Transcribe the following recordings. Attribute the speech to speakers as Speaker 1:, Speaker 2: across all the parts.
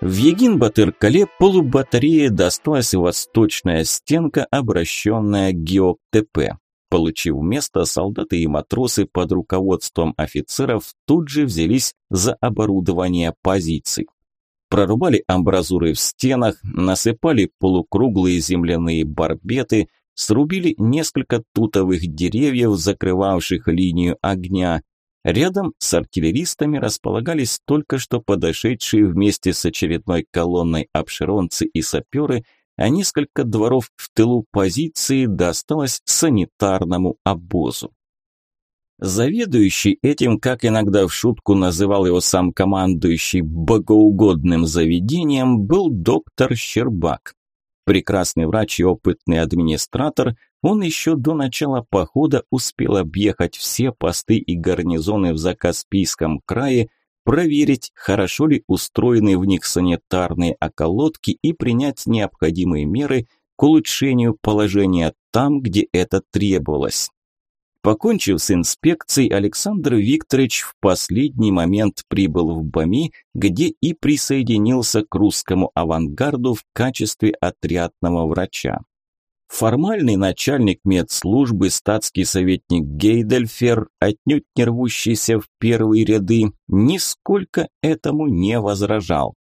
Speaker 1: В Егин-Батыр-Кале полубатарее досталась восточная стенка, обращенная к ГеоКТП. Получив место, солдаты и матросы под руководством офицеров тут же взялись за оборудование позиций. Прорубали амбразуры в стенах, насыпали полукруглые земляные барбеты, срубили несколько тутовых деревьев, закрывавших линию огня, Рядом с артиллеристами располагались только что подошедшие вместе с очередной колонной обширонцы и саперы, а несколько дворов в тылу позиции досталось санитарному обозу. Заведующий этим, как иногда в шутку называл его сам командующий богоугодным заведением, был доктор Щербак. Прекрасный врач и опытный администратор – он еще до начала похода успел объехать все посты и гарнизоны в Закаспийском крае, проверить, хорошо ли устроены в них санитарные околотки и принять необходимые меры к улучшению положения там, где это требовалось. Покончив с инспекцией, Александр Викторович в последний момент прибыл в Бами, где и присоединился к русскому авангарду в качестве отрядного врача. Формальный начальник медслужбы, статский советник Гейдельфер, отнюдь не рвущийся в первые ряды, нисколько этому не возражал.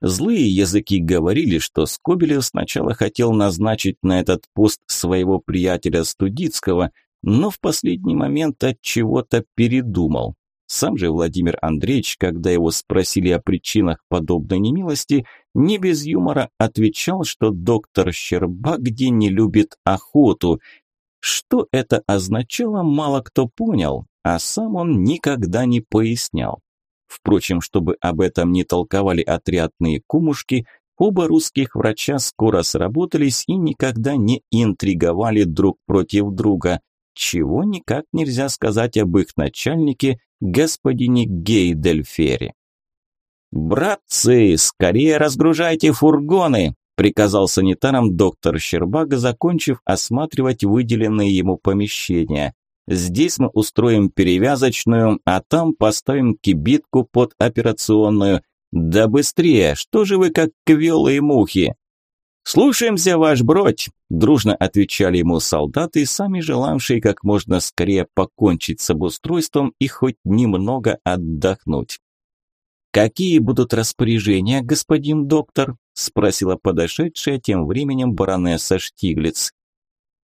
Speaker 1: Злые языки говорили, что Скобелев сначала хотел назначить на этот пост своего приятеля Студицкого, но в последний момент от чего-то передумал. Сам же Владимир Андреевич, когда его спросили о причинах подобной немилости, не без юмора отвечал, что доктор Щербак где не любит охоту. Что это означало, мало кто понял, а сам он никогда не пояснял. Впрочем, чтобы об этом не толковали отрядные кумушки, оба русских врача скоро сработались и никогда не интриговали друг против друга, чего никак нельзя сказать об их начальнике господине Гейдельфере. «Братцы, скорее разгружайте фургоны!» – приказал санитарам доктор Щербага, закончив осматривать выделенные ему помещения. «Здесь мы устроим перевязочную, а там поставим кибитку под операционную. Да быстрее, что же вы как квелые мухи?» «Слушаемся, ваш бродь!» – дружно отвечали ему солдаты, сами желавшие как можно скорее покончить с обустройством и хоть немного отдохнуть. «Какие будут распоряжения, господин доктор?» – спросила подошедшая тем временем баронесса Штиглиц.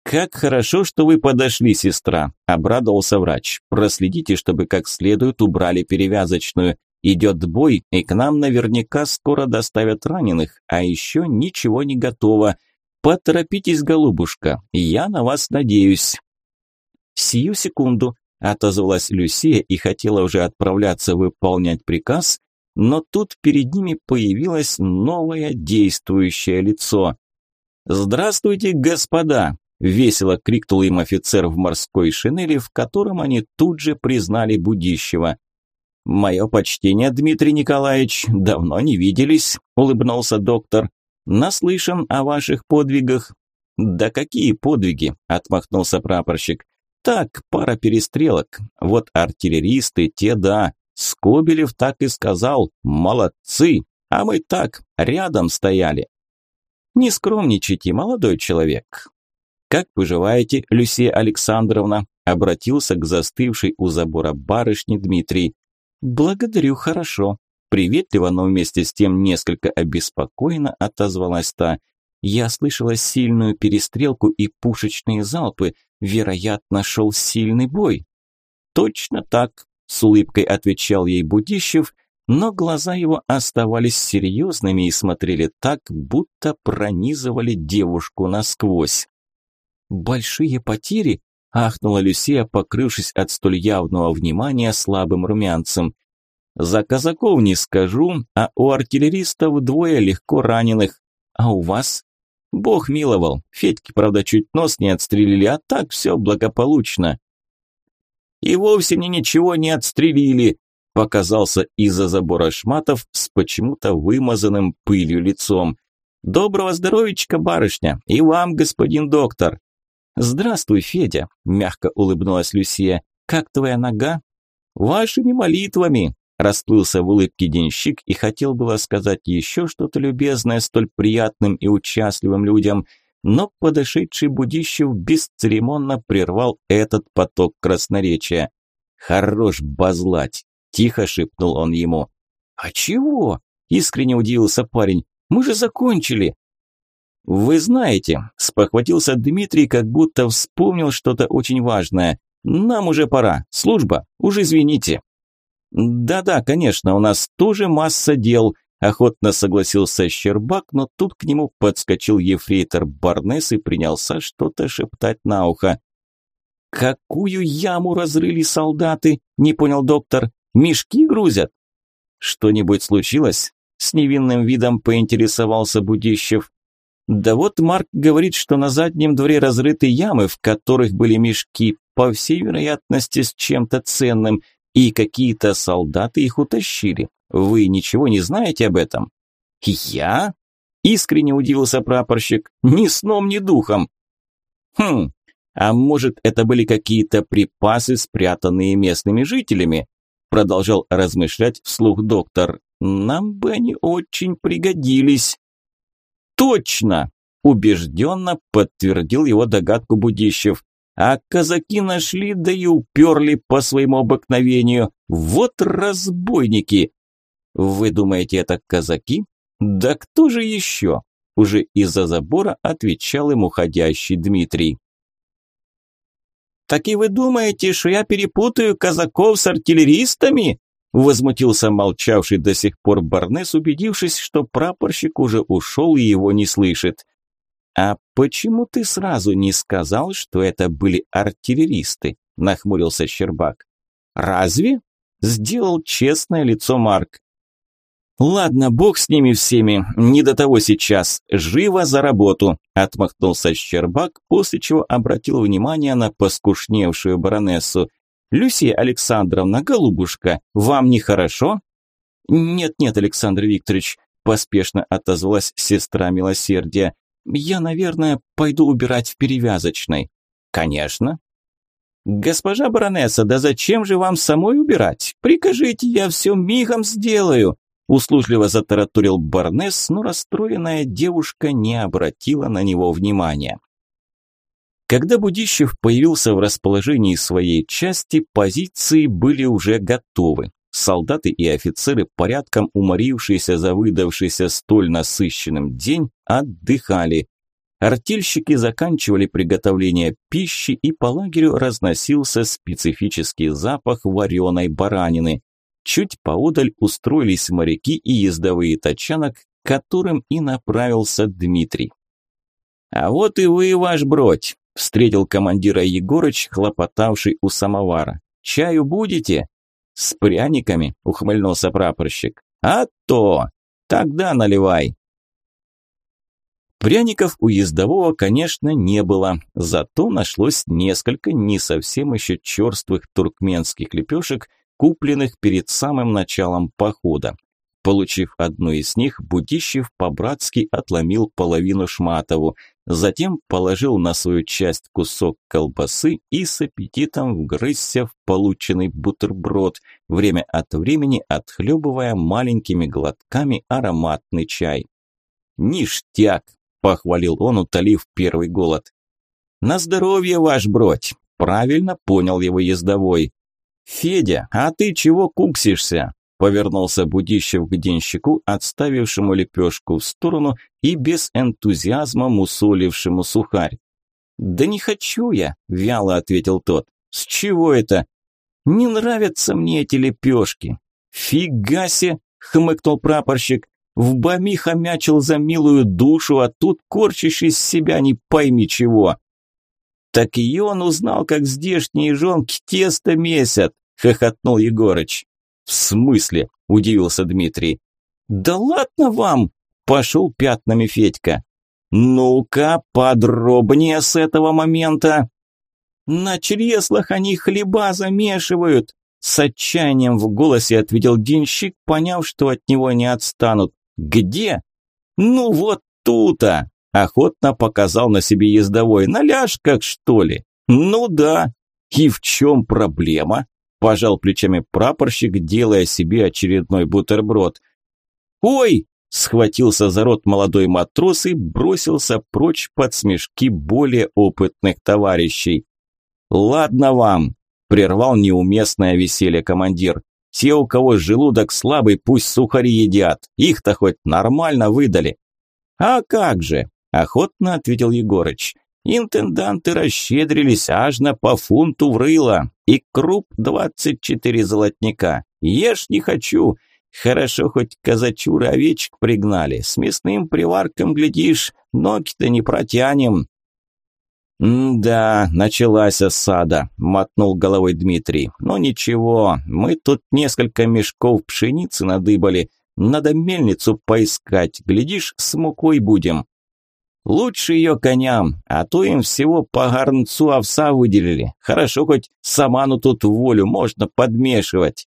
Speaker 1: «Как хорошо, что вы подошли, сестра», – обрадовался врач. «Проследите, чтобы как следует убрали перевязочную. Идет бой, и к нам наверняка скоро доставят раненых, а еще ничего не готово. Поторопитесь, голубушка, я на вас надеюсь. Сию секунду, отозвалась Люсия и хотела уже отправляться выполнять приказ, но тут перед ними появилось новое действующее лицо. «Здравствуйте, господа!» – весело крикнул им офицер в морской шинели, в котором они тут же признали будущего. «Мое почтение, Дмитрий Николаевич, давно не виделись», – улыбнулся доктор. «Наслышан о ваших подвигах». «Да какие подвиги?» – отмахнулся прапорщик. «Так, пара перестрелок. Вот артиллеристы, те да. Скобелев так и сказал. Молодцы. А мы так, рядом стояли». «Не скромничайте, молодой человек». «Как поживаете, Люсия Александровна?» – обратился к застывшей у забора барышне Дмитрий. «Благодарю, хорошо». Приветливо, но вместе с тем несколько обеспокоенно отозвалась та. «Я слышала сильную перестрелку и пушечные залпы. Вероятно, шел сильный бой». «Точно так», – с улыбкой отвечал ей Будищев, но глаза его оставались серьезными и смотрели так, будто пронизывали девушку насквозь. «Большие потери?» Ахнула Люсия, покрывшись от столь явного внимания слабым румянцем. «За казаков не скажу, а у артиллеристов двое легко раненых. А у вас?» «Бог миловал. Федьки, правда, чуть нос не отстрелили, а так все благополучно». «И вовсе мне ничего не отстрелили», – показался из-за забора Шматов с почему-то вымазанным пылью лицом. «Доброго здоровичка, барышня, и вам, господин доктор!» «Здравствуй, Федя», – мягко улыбнулась Люсия. «Как твоя нога?» «Вашими молитвами», – Расплылся в улыбке денщик и хотел было сказать еще что-то любезное столь приятным и участливым людям, но подошедший Будищев бесцеремонно прервал этот поток красноречия. «Хорош базлать!» – тихо шепнул он ему. «А чего?» – искренне удивился парень. «Мы же закончили!» «Вы знаете», – спохватился Дмитрий, как будто вспомнил что-то очень важное. «Нам уже пора. Служба. Уж извините». «Да-да, конечно, у нас тоже масса дел», – охотно согласился Щербак, но тут к нему подскочил ефрейтор Барнес и принялся что-то шептать на ухо. «Какую яму разрыли солдаты?» – не понял доктор. «Мешки грузят?» «Что-нибудь случилось?» – с невинным видом поинтересовался Будищев. «Да вот Марк говорит, что на заднем дворе разрыты ямы, в которых были мешки, по всей вероятности с чем-то ценным, и какие-то солдаты их утащили. Вы ничего не знаете об этом?» «Я?» – искренне удивился прапорщик. «Ни сном, ни духом». «Хм, а может, это были какие-то припасы, спрятанные местными жителями?» Продолжал размышлять вслух доктор. «Нам бы они очень пригодились». «Точно!» – убежденно подтвердил его догадку Будищев. А казаки нашли, да и уперли по своему обыкновению. Вот разбойники! Вы думаете, это казаки? Да кто же еще? Уже из-за забора отвечал ему ходящий Дмитрий. «Так и вы думаете, что я перепутаю казаков с артиллеристами?» Возмутился молчавший до сих пор Барнес, убедившись, что прапорщик уже ушел и его не слышит. «А почему ты сразу не сказал, что это были артиллеристы?» – нахмурился Щербак. «Разве?» – сделал честное лицо Марк. «Ладно, бог с ними всеми, не до того сейчас. Живо за работу!» – отмахнулся Щербак, после чего обратил внимание на поскушневшую баронессу. «Люсия Александровна, голубушка, вам нехорошо?» «Нет-нет, Александр Викторович», – поспешно отозвалась сестра милосердия. Я, наверное, пойду убирать в перевязочной. Конечно. Госпожа баронесса, да зачем же вам самой убирать? Прикажите, я все мигом сделаю. Услужливо затараторил Барнес, но расстроенная девушка не обратила на него внимания. Когда Будищев появился в расположении своей части, позиции были уже готовы. Солдаты и офицеры, порядком уморившиеся за выдавшийся столь насыщенным день, отдыхали. Артельщики заканчивали приготовление пищи, и по лагерю разносился специфический запах вареной баранины. Чуть поодаль устроились моряки и ездовые тачанок, к которым и направился Дмитрий. «А вот и вы, ваш бродь!» – встретил командира Егорыч, хлопотавший у самовара. «Чаю будете?» «С пряниками?» – ухмыльнулся прапорщик. «А то! Тогда наливай!» Пряников у ездового, конечно, не было, зато нашлось несколько не совсем еще черствых туркменских лепешек, купленных перед самым началом похода. Получив одну из них, Будищев по-братски отломил половину Шматову, затем положил на свою часть кусок колбасы и с аппетитом вгрызся в полученный бутерброд, время от времени отхлебывая маленькими глотками ароматный чай. «Ништяк!» – похвалил он, утолив первый голод. «На здоровье, ваш бродь!» – правильно понял его ездовой. «Федя, а ты чего куксишься?» Повернулся Будищев к денщику, отставившему лепешку в сторону и без энтузиазма мусолившему сухарь. «Да не хочу я», – вяло ответил тот. «С чего это?» «Не нравятся мне эти лепешки». «Фига се!» – хмыкнул прапорщик. «В бами хомячил за милую душу, а тут корчишь из себя не пойми чего». «Так и он узнал, как здешние жонки тесто месят», – хохотнул Егорыч. «В смысле?» – удивился Дмитрий. «Да ладно вам!» – пошел пятнами Федька. «Ну-ка, подробнее с этого момента!» «На чреслах они хлеба замешивают!» С отчаянием в голосе ответил денщик, поняв, что от него не отстанут. «Где?» «Ну вот тут-то!» Охотно показал на себе ездовой. «На ляжках, что ли?» «Ну да. И в чем проблема?» Пожал плечами прапорщик, делая себе очередной бутерброд. «Ой!» – схватился за рот молодой матрос и бросился прочь под смешки более опытных товарищей. «Ладно вам!» – прервал неуместное веселье командир. «Те, у кого желудок слабый, пусть сухари едят. Их-то хоть нормально выдали». «А как же!» – охотно ответил Егорыч. «Интенданты расщедрились аж на по фунту в рыло. И круп двадцать четыре золотника. Ешь не хочу. Хорошо, хоть казачуры овечек пригнали. С мясным приварком, глядишь, ноги-то не протянем. «Да, началась осада», – мотнул головой Дмитрий. «Но ничего, мы тут несколько мешков пшеницы надыбали. Надо мельницу поискать, глядишь, с мукой будем». «Лучше ее коням, а то им всего по горнцу овса выделили. Хорошо, хоть саману тут волю можно подмешивать».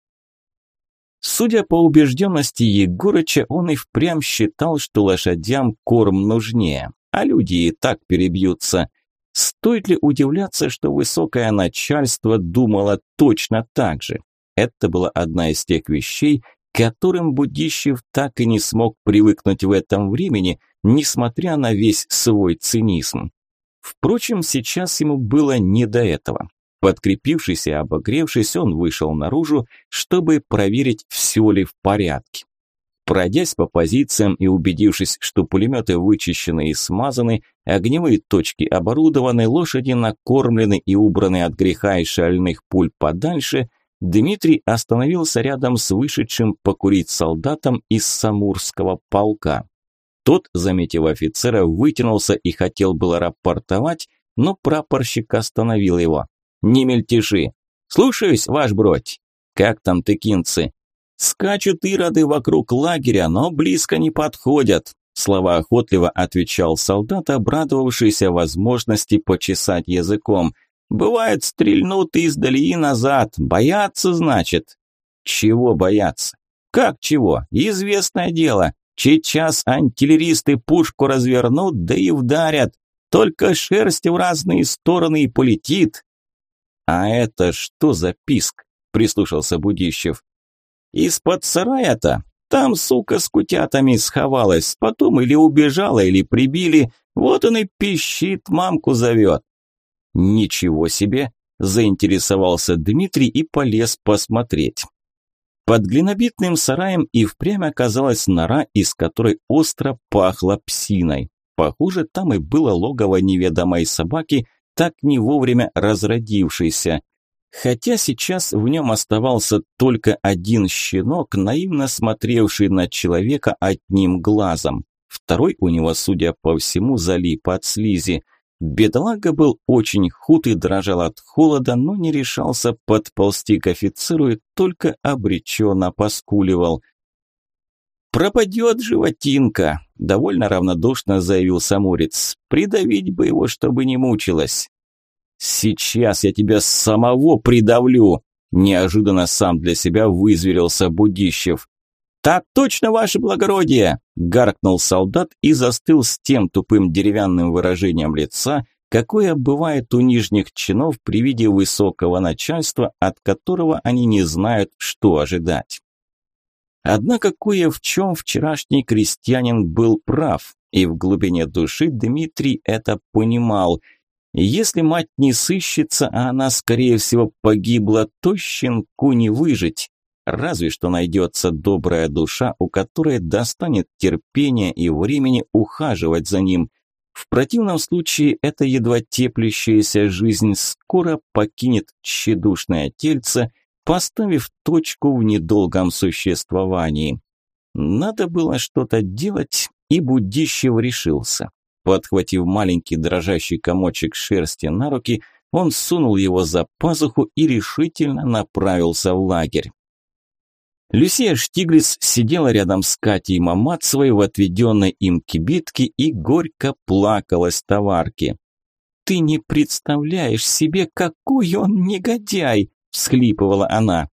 Speaker 1: Судя по убежденности Егорыча, он и впрямь считал, что лошадям корм нужнее, а люди и так перебьются. Стоит ли удивляться, что высокое начальство думало точно так же? Это была одна из тех вещей, которым Будищев так и не смог привыкнуть в этом времени, несмотря на весь свой цинизм. Впрочем, сейчас ему было не до этого. Подкрепившись и обогревшись, он вышел наружу, чтобы проверить, все ли в порядке. Пройдясь по позициям и убедившись, что пулеметы вычищены и смазаны, огневые точки оборудованы, лошади накормлены и убраны от греха и шальных пуль подальше, Дмитрий остановился рядом с вышедшим покурить солдатом из Самурского полка. Тот, заметив офицера, вытянулся и хотел было рапортовать, но прапорщик остановил его. «Не мельтеши! Слушаюсь, ваш бродь! Как там тыкинцы? Скачут ироды вокруг лагеря, но близко не подходят. Слова охотливо отвечал солдат, обрадовавшийся возможности почесать языком. Бывает, стрельнут издали и назад. Боятся, значит. Чего бояться? Как чего? Известное дело. Сейчас антиллеристы пушку развернут, да и вдарят. Только шерсть в разные стороны и полетит. А это что за писк? Прислушался Будищев. Из-под сарая-то? Там, сука, с кутятами сховалась, потом или убежала, или прибили. Вот он и пищит, мамку зовет. Ничего себе, заинтересовался Дмитрий и полез посмотреть. Под глинобитным сараем и впрямь оказалась нора, из которой остро пахло псиной. Похоже, там и было логово неведомой собаки, так не вовремя разродившейся. Хотя сейчас в нем оставался только один щенок, наивно смотревший на человека одним глазом. Второй у него, судя по всему, залип от слизи. Бедолага был очень худ и дрожал от холода, но не решался подползти к офицеру и только обреченно поскуливал. «Пропадет животинка», – довольно равнодушно заявил Самурец. «Придавить бы его, чтобы не мучилась». «Сейчас я тебя самого придавлю!» Неожиданно сам для себя вызверился Будищев. «Так точно, ваше благородие!» – гаркнул солдат и застыл с тем тупым деревянным выражением лица, какое бывает у нижних чинов при виде высокого начальства, от которого они не знают, что ожидать. Однако кое в чем вчерашний крестьянин был прав, и в глубине души Дмитрий это понимал – если мать не сыщется, а она, скорее всего, погибла, то щенку не выжить. Разве что найдется добрая душа, у которой достанет терпения и времени ухаживать за ним. В противном случае эта едва теплящаяся жизнь скоро покинет тщедушное тельце, поставив точку в недолгом существовании. Надо было что-то делать, и Будищев решился. Подхватив маленький дрожащий комочек шерсти на руки, он сунул его за пазуху и решительно направился в лагерь. Люсия Штиглиц сидела рядом с Катей Мамацевой в отведенной им кибитке и горько плакалась товарке. «Ты не представляешь себе, какой он негодяй!» – всхлипывала она.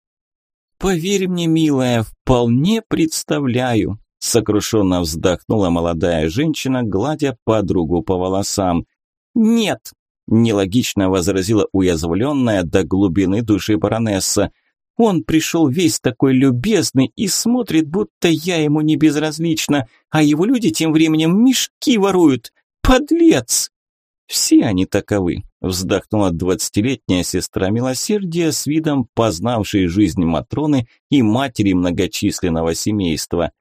Speaker 1: «Поверь мне, милая, вполне представляю. Сокрушенно вздохнула молодая женщина, гладя подругу по волосам. «Нет!» – нелогично возразила уязвленная до глубины души баронесса.
Speaker 2: Он пришел весь такой любезный и смотрит, будто я ему не безразлична, а его люди тем временем мешки воруют. Подлец!» «Все они таковы», – вздохнула двадцатилетняя сестра милосердия с видом познавшей жизнь Матроны и матери многочисленного семейства.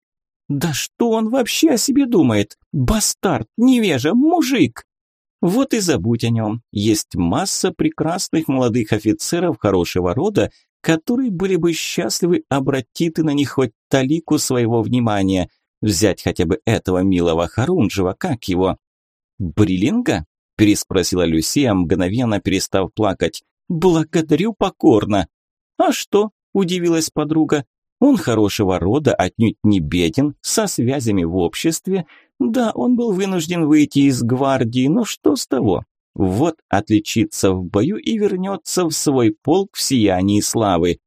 Speaker 2: «Да что он вообще о себе думает? Бастард, невежа, мужик!» Вот и забудь о нем. Есть масса прекрасных молодых офицеров хорошего рода, которые были бы счастливы обратить на них хоть талику своего внимания. Взять хотя бы этого милого Харунжева, как его? Бриллинга? переспросила Люсия, мгновенно перестав плакать. «Благодарю покорно». «А что?» – удивилась подруга. «Он хорошего рода, отнюдь не беден, со связями в обществе. Да, он был вынужден выйти из гвардии, но что с того? Вот отличится в бою и вернется в свой полк в сиянии славы».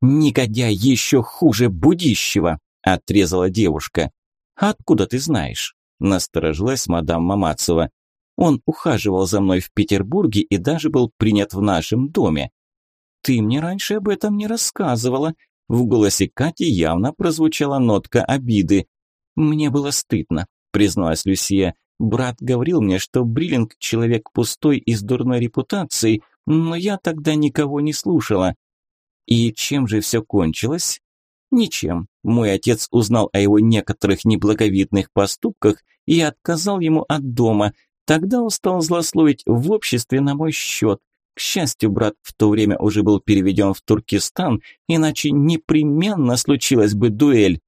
Speaker 2: «Негодяй еще хуже будищего», – отрезала девушка. «Откуда ты знаешь?» – насторожилась мадам Мамацева. Он ухаживал за мной в Петербурге и даже был принят в нашем доме. Ты мне раньше об этом не рассказывала. В голосе Кати явно прозвучала нотка обиды. Мне было стыдно, призналась Люсия. Брат говорил мне, что Бриллинг человек пустой и с дурной репутацией, но я тогда никого не слушала. И чем же все кончилось? Ничем. Мой отец узнал о его некоторых неблаговидных поступках и отказал ему от дома, Тогда он стал злословить в обществе на мой счет. К счастью, брат в то время уже был переведен в Туркестан, иначе непременно случилась бы дуэль.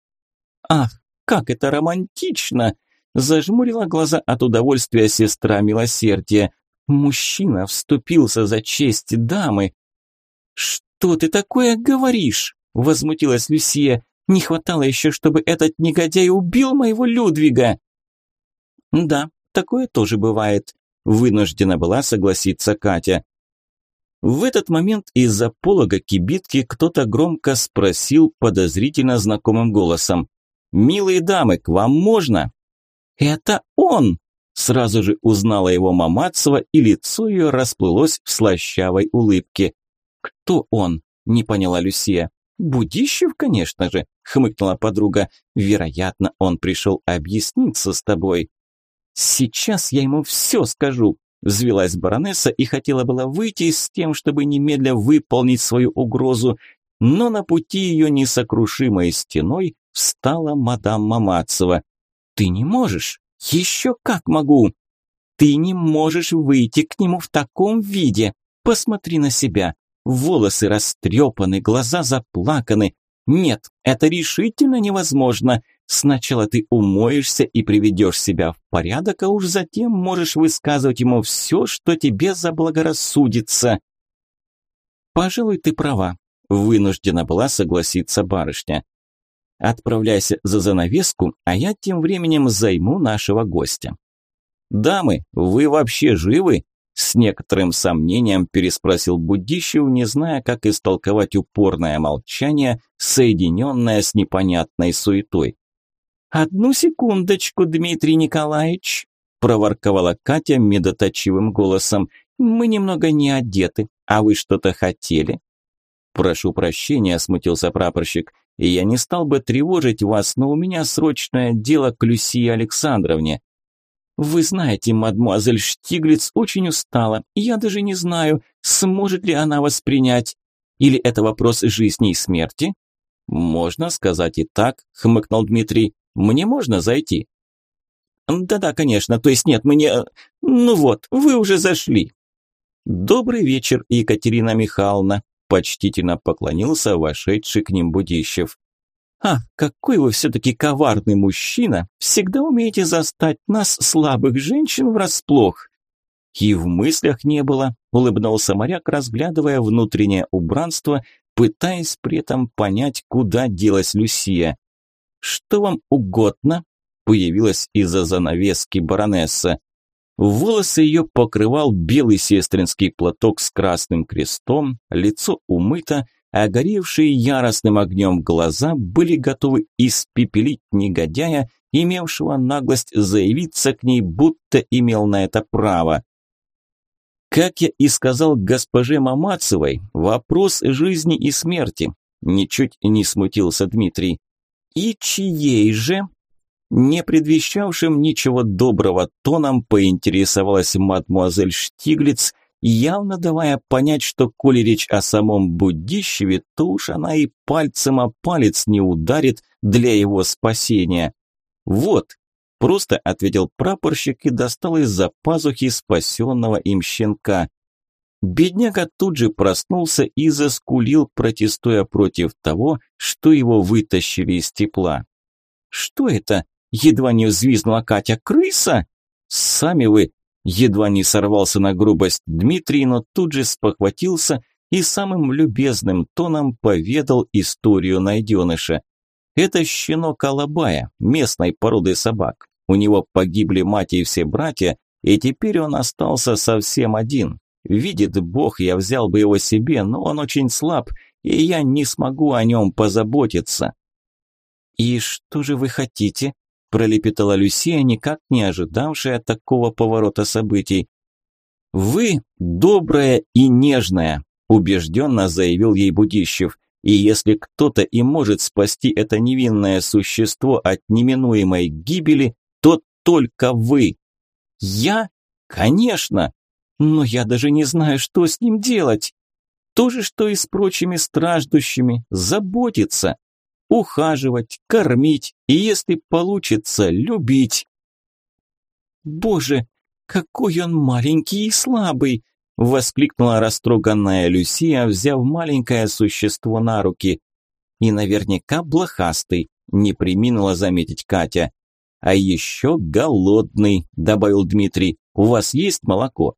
Speaker 2: Ах, как это романтично! Зажмурила глаза от удовольствия сестра милосердия. Мужчина вступился за честь дамы. «Что ты такое говоришь?» – возмутилась Люсия. «Не хватало еще, чтобы этот негодяй убил моего Людвига!» «Да, Такое тоже бывает. Вынуждена была согласиться Катя. В этот момент из-за полога кибитки кто-то громко спросил подозрительно знакомым голосом. «Милые дамы, к вам можно?» «Это он!» Сразу же узнала его Мамацева, и лицо ее расплылось в слащавой улыбке. «Кто он?» – не поняла Люсия. «Будищев, конечно же», – хмыкнула подруга. «Вероятно, он пришел объясниться с тобой». «Сейчас я ему все скажу», – взвелась баронесса и хотела было выйти с тем, чтобы немедля выполнить свою угрозу, но на пути ее несокрушимой стеной встала мадам Мамацева. «Ты не можешь? Еще как могу!» «Ты не можешь выйти к нему в таком виде! Посмотри на себя! Волосы растрепаны, глаза заплаканы. Нет, это решительно невозможно!» Сначала ты умоешься и приведешь себя в порядок, а уж затем можешь высказывать ему все, что тебе заблагорассудится. Пожалуй, ты права, вынуждена была согласиться барышня. Отправляйся за занавеску, а я тем временем займу нашего гостя. Дамы, вы вообще живы? С некоторым сомнением переспросил Будищев, не зная, как истолковать упорное молчание, соединенное с непонятной суетой. «Одну секундочку, Дмитрий Николаевич», – проворковала Катя медоточивым голосом. «Мы немного не одеты, а вы что-то хотели?» «Прошу прощения», – смутился прапорщик. «Я не стал бы тревожить вас, но у меня срочное дело к Люсии Александровне». «Вы знаете, мадмуазель Штиглиц очень устала, я даже не знаю, сможет ли она воспринять. Или это вопрос жизни и смерти?» «Можно сказать и так», – хмыкнул Дмитрий. Мне можно зайти?» «Да-да, конечно, то есть нет, мы не... Ну вот, вы уже зашли». «Добрый вечер, Екатерина Михайловна», – почтительно поклонился вошедший к ним Будищев. «Ах, какой вы все-таки коварный мужчина! Всегда умеете застать нас, слабых женщин, врасплох!» «И в мыслях не было», – улыбнулся моряк, разглядывая внутреннее убранство, пытаясь при этом понять, куда делась Люсия. «Что вам угодно?» – появилась из-за занавески баронесса. Волосы ее покрывал белый сестринский платок с красным крестом, лицо умыто, а горевшие яростным огнем глаза были готовы испепелить негодяя, имевшего наглость заявиться к ней, будто имел на это право.
Speaker 1: Как я и сказал госпоже Мамацевой, вопрос жизни и смерти. Ничуть не смутился Дмитрий. И чьей же? Не предвещавшим ничего доброго тоном поинтересовалась мадмуазель Штиглиц, явно давая понять, что коли речь о самом Будищеве, то уж она и пальцем о палец не ударит для его спасения. «Вот», – просто ответил прапорщик и достал из-за пазухи спасенного им щенка. Бедняга тут же проснулся и заскулил, протестуя против того, что его вытащили из тепла. «Что это?» – едва не взвизгнула Катя. «Крыса?» «Сами вы!» – едва не сорвался на грубость Дмитрий, но тут же спохватился и самым любезным тоном поведал историю найденыша. Это щенок Алабая, местной породы собак. У него погибли мать и все братья, и теперь он остался совсем один. Видит Бог, я взял бы его себе, но он очень слаб, и я не смогу о нем позаботиться». «И что же вы хотите?» – пролепетала Люсия, никак не ожидавшая такого поворота событий. «Вы добрая и нежная», – убежденно заявил ей Будищев. «И если кто-то и может спасти это невинное существо от неминуемой гибели, то только вы». «Я? Конечно!» Но я даже не знаю, что с ним делать. То же, что и с прочими страждущими, заботиться, ухаживать, кормить и, если получится, любить. Боже, какой он маленький и слабый, воскликнула растроганная Люсия, взяв маленькое существо на руки. И наверняка блохастый, не приминула заметить Катя. А еще голодный, добавил Дмитрий. У вас есть молоко?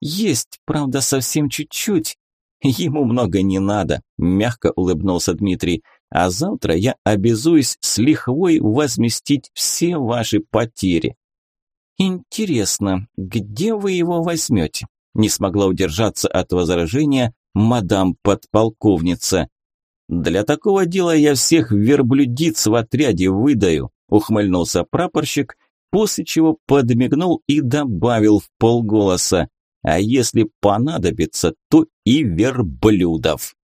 Speaker 1: «Есть, правда, совсем чуть-чуть». «Ему много не надо», – мягко улыбнулся Дмитрий. «А завтра я обязуюсь с лихвой возместить все ваши потери». «Интересно, где вы его возьмете?» – не смогла удержаться от возражения мадам-подполковница. «Для такого дела я всех верблюдиц в отряде выдаю», – ухмыльнулся прапорщик, после чего подмигнул и добавил в полголоса а если понадобится, то и верблюдов.